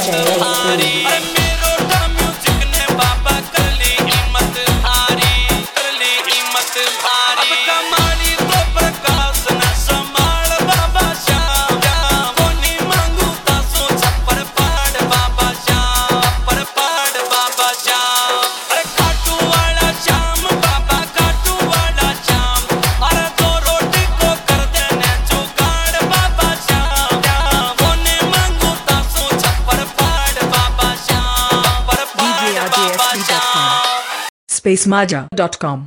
DJ spacemaja.com